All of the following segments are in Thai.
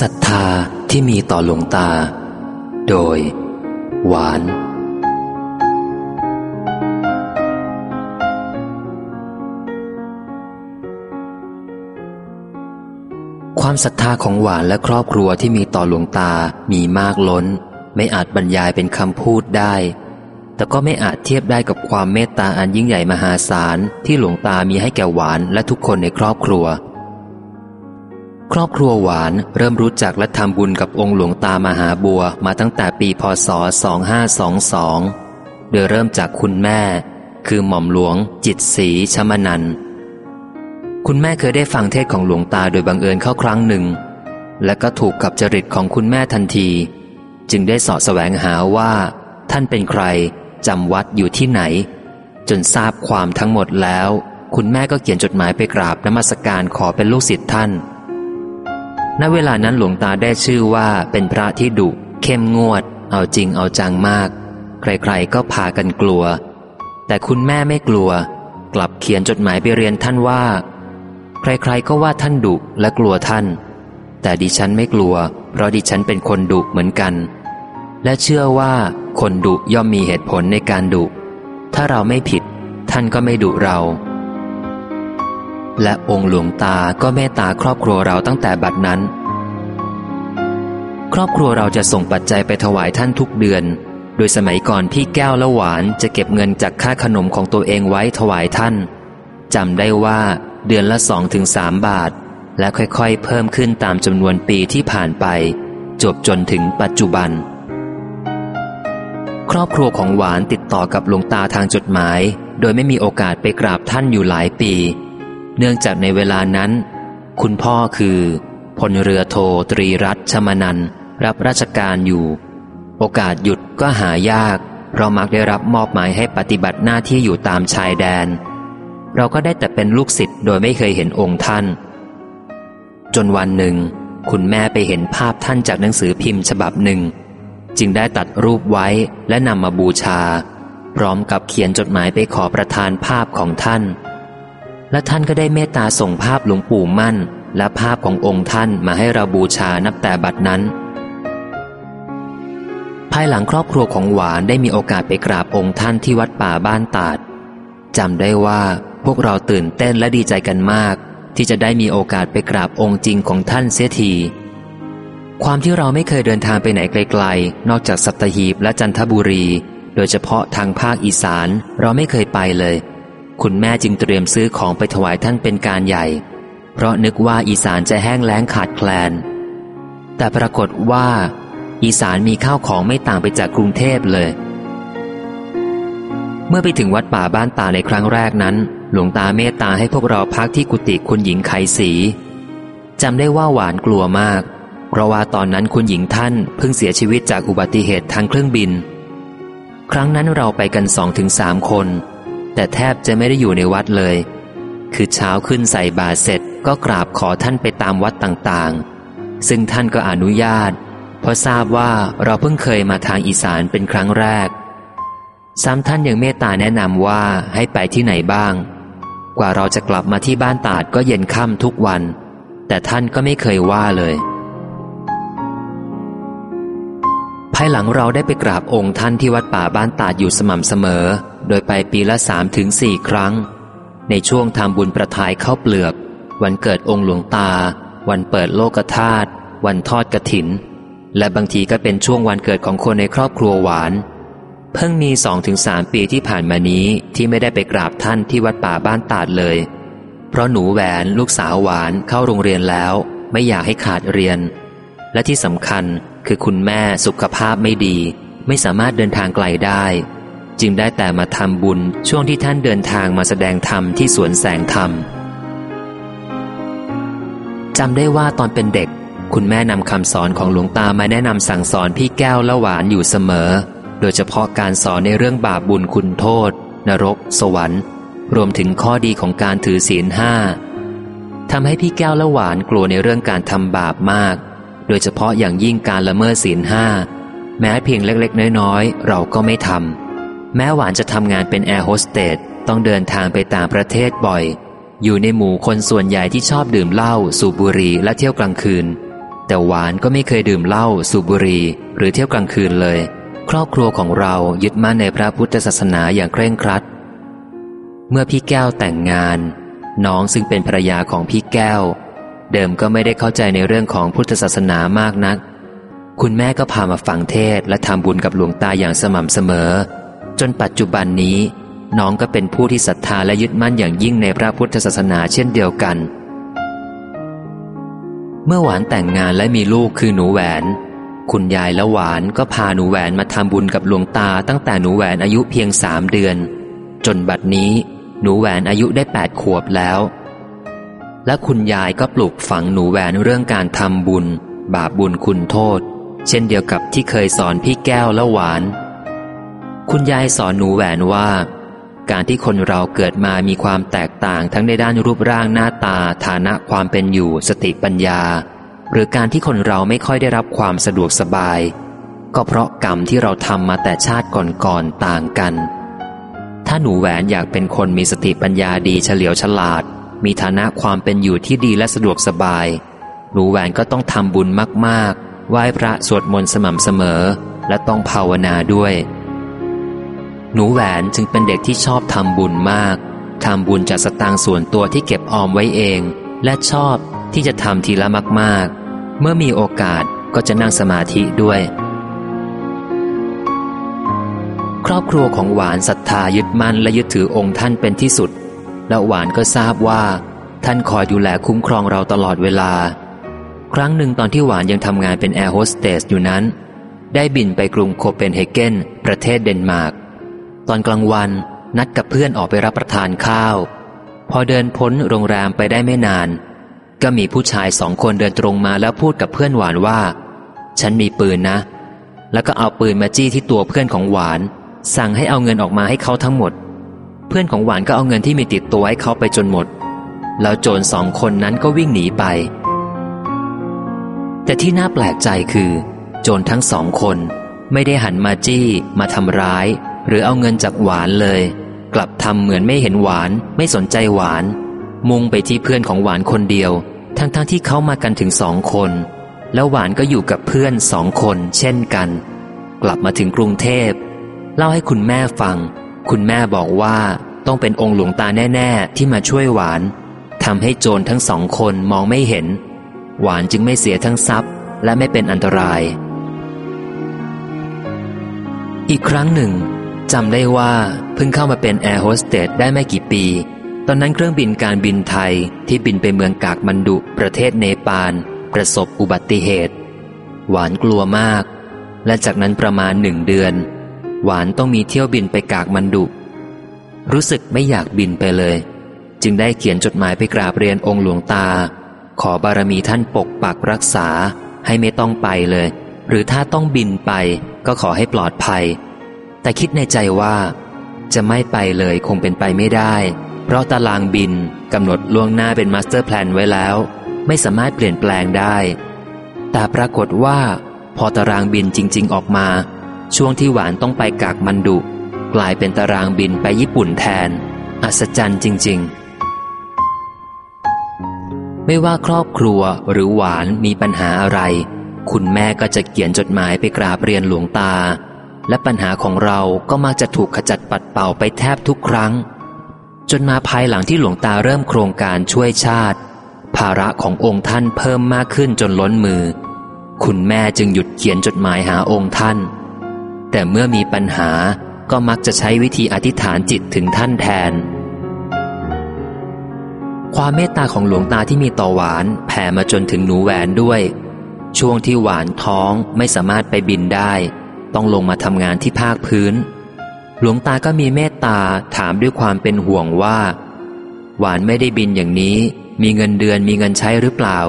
ศรัทธาที่มีต่อหลวงตา โดย หวาน ความศรัทธาของหวานและครอบครัวที่มีต่อหลวงตามีมากล้น ไม่อาจบรรยายเป็นคำพูดได้ แต่ก็ไม่อาจเทียบได้กับความเมตตาอันยิ่งใหญ่มหาศาลที่หลวงตามีให้แก่หวานและทุกคนในครอบครัว ครอบครัวหวานเริ่มรู้จักและทำบุญกับองค์หลวงตามหาบัวมาตั้งแต่ปีพศ 2522 โดยเริ่มจากคุณแม่ คือหม่อมหลวง จิตศรีชมนัน คุณแม่เคยได้ฟังเทศของหลวงตาโดยบังเอิญเข้าครั้งหนึ่ง และก็ถูกกับจริตของคุณแม่ทันที จึงได้สอดแสวงหาว่า ท่านเป็นใครจำวัดอยู่ที่ไหน จนทราบความทั้งหมดแล้ว คุณแม่ก็เขียนจดหมายไปกราบนมัสการขอเป็นลูกศิษย์ท่าน ณเวลานั้นหลวงตาได้ชื่อว่าเป็นพระที่ดุ เข้มงวด เอาจริงเอาจังมาก ใครๆก็พากันกลัว แต่คุณแม่ไม่กลัว กลับเขียนจดหมายไปเรียนท่านว่า ใครๆก็ว่าท่านดุและกลัวท่าน แต่ดิฉันไม่กลัว เพราะดิฉันเป็นคนดุเหมือนกัน และเชื่อว่าคนดุย่อมมีเหตุผลในการดุถ้าเราไม่ผิด ท่านก็ไม่ดุเรา และองค์หลวงตาก็เมตตาครอบครัวเราตั้งแต่บัดนั้น ครอบครัวเราจะส่งปัจจัยไปถวายท่านทุกเดือน โดยสมัยก่อนพี่แก้วและหวานจะเก็บเงินจากค่าขนมของตัวเองไว้ถวายท่านจำได้ว่าเดือนละสองถึงสามบาท และค่อยๆ เพิ่มขึ้นตามจำนวนปีที่ผ่านไป จบจนถึงปัจจุบัน ครอบครัวของหวานติดต่อกับหลวงตาทางจดหมาย โดยไม่มีโอกาสไปกราบท่านอยู่หลายปี เนื่องจากในเวลานั้น คุณพ่อคือพลเรือโทตรีรัตชมนันรับราชการอยู่ โอกาสหยุดก็หายาก เพราะมักได้รับมอบหมายให้ปฏิบัติหน้าที่อยู่ตามชายแดน เราก็ได้แต่เป็นลูกศิษย์โดยไม่เคยเห็นองค์ท่าน จนวันหนึ่ง คุณแม่ไปเห็นภาพท่านจากหนังสือพิมพ์ฉบับหนึ่ง จึงได้ตัดรูปไว้และนำมาบูชา พร้อมกับเขียนจดหมายไปขอประทานภาพของท่าน และท่านก็ได้เมตตาส่งภาพหลวงปู่มั่น และภาพขององค์ท่านมาให้เราบูชานับแต่บัดนั้น ภายหลังครอบครัวของหวานได้มีโอกาสไปกราบองค์ท่านที่วัดป่าบ้านตาดจำได้ว่าพวกเราตื่นเต้นและดีใจกันมาก ที่จะได้มีโอกาสไปกราบองค์จริงของท่านเสียทีความที่เราไม่เคยเดินทางไปไหนไกลๆ นอกจากสัตหีบและจันทบุรี โดยเฉพาะทางภาคอีสานเราไม่เคยไปเลย คุณแม่จึงเตรียมซื้อของไปถวายท่านเป็นการใหญ่ เพราะนึกว่าอีสานจะแห้งแล้งขาดแคลน แต่ปรากฏว่า อีสานมีข้าวของไม่ต่างไปจากกรุงเทพเลย เมื่อไปถึงวัดป่าบ้านตาในครั้งแรกนั้น หลวงตาเมตตาให้พวกเราพักที่กุฏิคุณหญิงไขสีจำได้ว่าหวานกลัวมาก เพราะว่าตอนนั้นคุณหญิงท่านเพิ่งเสียชีวิตจากอุบัติเหตุทางเครื่องบิน ครั้งนั้นเราไปกันสองถึงสามคน แต่แทบจะไม่ได้อยู่ในวัดเลย คือเช้าขึ้นใส่บาตรเสร็จก็กราบขอท่านไปตามวัดต่างๆ ซึ่งท่านก็อนุญาต เพราะทราบว่าเราเพิ่งเคยมาทางอีสานเป็นครั้งแรก ซ้ำท่านยังเมตตาแนะนำว่าให้ไปที่ไหนบ้าง กว่าเราจะกลับมาที่บ้านตาดก็เย็นค่ำทุกวัน แต่ท่านก็ไม่เคยว่าเลยภายหลังเราได้ไปกราบองค์ท่านที่วัดป่าบ้านตาดอยู่สม่ำเสมอ โดยไปปีละสามถึงสี่ครั้ง ในช่วงทำบุญประทายเข้าเปลือก วันเกิดองค์หลวงตา วันเปิดโลกธาตุวันทอดกระถิน และบางทีก็เป็นช่วงวันเกิดของคนในครอบครัวหวาน เพิ่งมีสองถึงสามปีที่ผ่านมานี้ที่ไม่ได้ไปกราบท่านที่วัดป่าบ้านตาดเลย เพราะหนูแหวนลูกสาวหวานเข้าโรงเรียนแล้ว ไม่อยากให้ขาดเรียน และที่สำคัญคือคุณแม่สุขภาพไม่ดี ไม่สามารถเดินทางไกลได้ จึงได้แต่มาทำบุญช่วงที่ท่านเดินทางมาแสดงธรรมที่สวนแสงธรรมจำได้ว่าตอนเป็นเด็ก คุณแม่นำคำสอนของหลวงตามาแนะนำสั่งสอนพี่แก้วและหวานอยู่เสมอ โดยเฉพาะการสอนในเรื่องบาปบุญคุณโทษ นรก สวรรค์ รวมถึงข้อดีของการถือศีลห้าทำให้พี่แก้วและหวานกลัวในเรื่องการทำบาปมาก โดยเฉพาะอย่างยิ่งการละเมิดศีลห้าแม้เพียงเล็กๆ น้อยๆ เราก็ไม่ทำ แม้หวานจะทำงานเป็นแอร์โฮสเตสต้องเดินทางไปต่างประเทศบ่อย อยู่ในหมู่คนส่วนใหญ่ที่ชอบดื่มเหล้าสูบบุหรี่และเที่ยวกลางคืน แต่หวานก็ไม่เคยดื่มเหล้าสูบบุหรี่หรือเที่ยวกลางคืนเลย ครอบครัวของเรายึดมั่นในพระพุทธศาสนาอย่างเคร่งครัด เมื่อพี่แก้วแต่งงาน น้องซึ่งเป็นภรรยาของพี่แก้ว เดิมก็ไม่ได้เข้าใจในเรื่องของพุทธศาสนามากนัก คุณแม่ก็พามาฟังเทศและทำบุญกับหลวงตาอย่างสม่ำเสมอ จนปัจจุบันนี้ น้องก็เป็นผู้ที่ศรัทธาและยึดมั่นอย่างยิ่งในพระพุทธศาสนาเช่นเดียวกัน เมื่อหวานแต่งงานและมีลูกคือหนูแหวน คุณยายและหวานก็พาหนูแหวนมาทำบุญกับหลวงตาตั้งแต่หนูแหวนอายุเพียงสามเดือน จนบัดนี้หนูแหวนอายุได้แปดขวบแล้ว และคุณยายก็ปลูกฝังหนูแหวนเรื่องการทำบุญ บาปบุญคุณโทษ เช่นเดียวกับที่เคยสอนพี่แก้วและหวาน คุณยายสอนหนูแหวนว่า การที่คนเราเกิดมามีความแตกต่างทั้งในด้านรูปร่างหน้าตา ฐานะความเป็นอยู่สติปัญญา หรือการที่คนเราไม่ค่อยได้รับความสะดวกสบาย ก็เพราะกรรมที่เราทำมาแต่ชาติก่อนๆต่างกัน ถ้าหนูแหวนอยากเป็นคนมีสติปัญญาดีเฉลียวฉลาด มีฐานะความเป็นอยู่ที่ดีและสะดวกสบาย หนูแหวนก็ต้องทำบุญมากๆไหว้พระสวดมนต์สม่ำเสมอ และต้องภาวนาด้วย หนูแหวนจึงเป็นเด็กที่ชอบทำบุญมากทำบุญจากสตางค์ส่วนตัวที่เก็บออมไว้เอง และชอบที่จะทำทีละมาก ๆ เมื่อมีโอกาสก็จะนั่งสมาธิด้วย ครอบครัวของหวานศรัทธายึดมั่นและยึดถือองค์ท่านเป็นที่สุด และหวานก็ทราบว่า ท่านคอยดูแลคุ้มครองเราตลอดเวลา ครั้งหนึ่งตอนที่หวานยังทำงานเป็นแอร์โฮสเตสอยู่นั้น ได้บินไปกรุงโคเปนเฮเกนประเทศเดนมาร์ก ตอนกลางวันนัดกับเพื่อนออกไปรับประทานข้าว พอเดินพ้นโรงแรมไปได้ไม่นาน ก็มีผู้ชายสองคนเดินตรงมาแล้วพูดกับเพื่อนหวานว่า ฉันมีปืนนะ แล้วก็เอาปืนมาจี้ที่ตัวเพื่อนของหวาน สั่งให้เอาเงินออกมาให้เขาทั้งหมด เพื่อนของหวานก็เอาเงินที่มีติดตัวให้เขาไปจนหมด แล้วโจรสองคนนั้นก็วิ่งหนีไป แต่ที่น่าแปลกใจคือ โจรทั้งสองคนไม่ได้หันมาจี้มาทำร้าย หรือเอาเงินจากหวานเลย กลับทำเหมือนไม่เห็นหวาน ไม่สนใจหวาน มุ่งไปที่เพื่อนของหวานคนเดียว ทั้งๆทที่เขามากันถึงสองคน แล้วหวานก็อยู่กับเพื่อนสองคนเช่นกัน กลับมาถึงกรุงเทพ เล่าให้คุณแม่ฟัง คุณแม่บอกว่าต้องเป็นองค์หลวงตาแน่ ๆ ที่มาช่วยหวานทำให้โจรทั้งสองคนมองไม่เห็น หวานจึงไม่เสียทั้งทรัพย์ และไม่เป็นอันตราย อีกครั้งหนึ่ง จำได้ว่าเพิ่งเข้ามาเป็นแอร์โฮสเตสได้ไม่กี่ปี ตอนนั้นเครื่องบินการบินไทยที่บินไปเมืองกากมันดุประเทศเนปาล ประสบอุบัติเหตุ หวานกลัวมาก และจากนั้นประมาณหนึ่งเดือน หวานต้องมีเที่ยวบินไปกากมันดุรู้สึกไม่อยากบินไปเลย จึงได้เขียนจดหมายไปกราบเรียนองค์หลวงตา ขอบารมีท่านปกปักรักษาให้ไม่ต้องไปเลย หรือถ้าต้องบินไปก็ขอให้ปลอดภัย แต่คิดในใจว่า จะไม่ไปเลยคงเป็นไปไม่ได้ เพราะตารางบินกำหนดล่วงหน้าเป็น master plan ไว้แล้ว ไม่สามารถเปลี่ยนแปลงได้ แต่ปรากฏว่า พอตารางบินจริง ๆ ออกมา ช่วงที่หวานต้องไปกากมันดุ กลายเป็นตารางบินไปญี่ปุ่นแทน อัศจรรย์จริง ๆไม่ว่าครอบครัวหรือหวานมีปัญหาอะไร คุณแม่ก็จะเขียนจดหมายไปกราบเรียนหลวงตา และปัญหาของเราก็มักจะถูกขจัดปัดเป่าไปแทบทุกครั้ง จนมาภายหลังที่หลวงตาเริ่มโครงการช่วยชาติ ภาระขององค์ท่านเพิ่มมากขึ้นจนล้นมือ คุณแม่จึงหยุดเขียนจดหมายหาองค์ท่าน แต่เมื่อมีปัญหาก็มักจะใช้วิธีอธิษฐานจิตถึงท่านแทน ความเมตตาของหลวงตาที่มีต่อหวานแผ่มาจนถึงหนูแหวนด้วย ช่วงที่หวานท้องไม่สามารถไปบินได้ ต้องลงมาทำงานที่ภาคพื้น หลวงตาก็มีเมตตาถามด้วยความเป็นห่วงว่า หวานไม่ได้บินอย่างนี้ มีเงินเดือนมีเงินใช้หรือเปล่า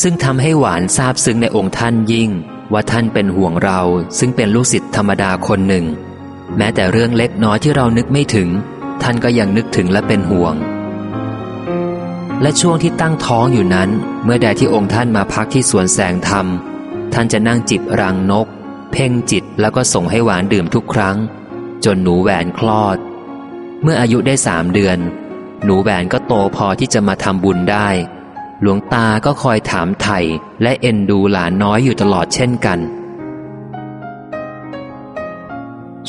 ซึ่งทำให้หวานทราบซึ้งในองค์ท่านยิ่ง ว่าท่านเป็นห่วงเราซึ่งเป็นลูกศิษย์ธรรมดาคนหนึ่ง แม้แต่เรื่องเล็กน้อยที่เรานึกไม่ถึง ท่านก็ยังนึกถึงและเป็นห่วงและช่วงที่ตั้งท้องอยู่นั้น เมื่อใดที่องค์ท่านมาพักที่สวนแสงธรรม ท่านจะนั่งจิบรังนก พ่งจิตแล้วก็ส่งให้หวานดื่มทุกครั้ง จนหนูแหวนคลอด เมื่ออายุได้สามเดือน หนูแหวนก็โตพอที่จะมาทำบุญได้ หลวงตาก็คอยถามไถ่และเอ็นดูหลานน้อยอยู่ตลอดเช่นกัน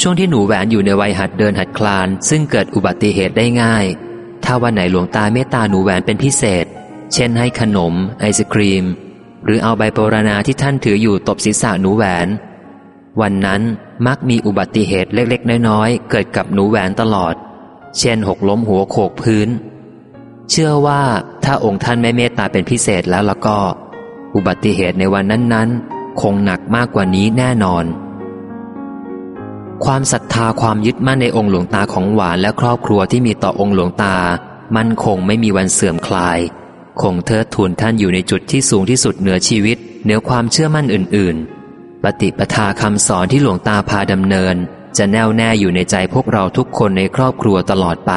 ช่วงที่หนูแหวนอยู่ในวัยหัดเดินหัดคลาน ซึ่งเกิดอุบัติเหตุได้ง่าย ถ้าวันไหนหลวงตาเมตตาหนูแหวนเป็นพิเศษ เช่นให้ขนม ไอศครีม หรือเอาใบปรณาที่ท่านถืออยู่ตบศีรษะหนูแหวน วันนั้นมักมีอุบัติเหตุเล็กๆ น้อยๆ เกิดกับหนูแหวนตลอด เช่นหกล้มหัวโขกพื้น เชื่อว่าถ้าองค์ท่านไม่เมตตาเป็นพิเศษแล้วแล้วก็ อุบัติเหตุในวันนั้นๆ คงหนักมากกว่านี้แน่นอน ความศรัทธาความยึดมั่นในองค์หลวงตาของหวานและครอบครัวที่มีต่อองค์หลวงตา มั่นคงไม่มีวันเสื่อมคลาย คงเทิดทูนท่านอยู่ในจุดที่สูงที่สุดเหนือชีวิตเหนือความเชื่อมั่นอื่นๆ ปฏิปทาคำสอนที่หลวงตาพาดำเนิน จะแน่วแน่อยู่ในใจพวกเราทุกคนในครอบครัวตลอดไป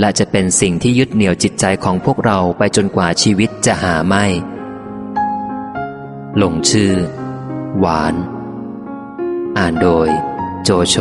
และจะเป็นสิ่งที่ยึดเหนี่ยวจิตใจของพวกเราไปจนกว่าชีวิตจะหาไม่หลงชื่อ หวาน อ่านโดย โจโฉ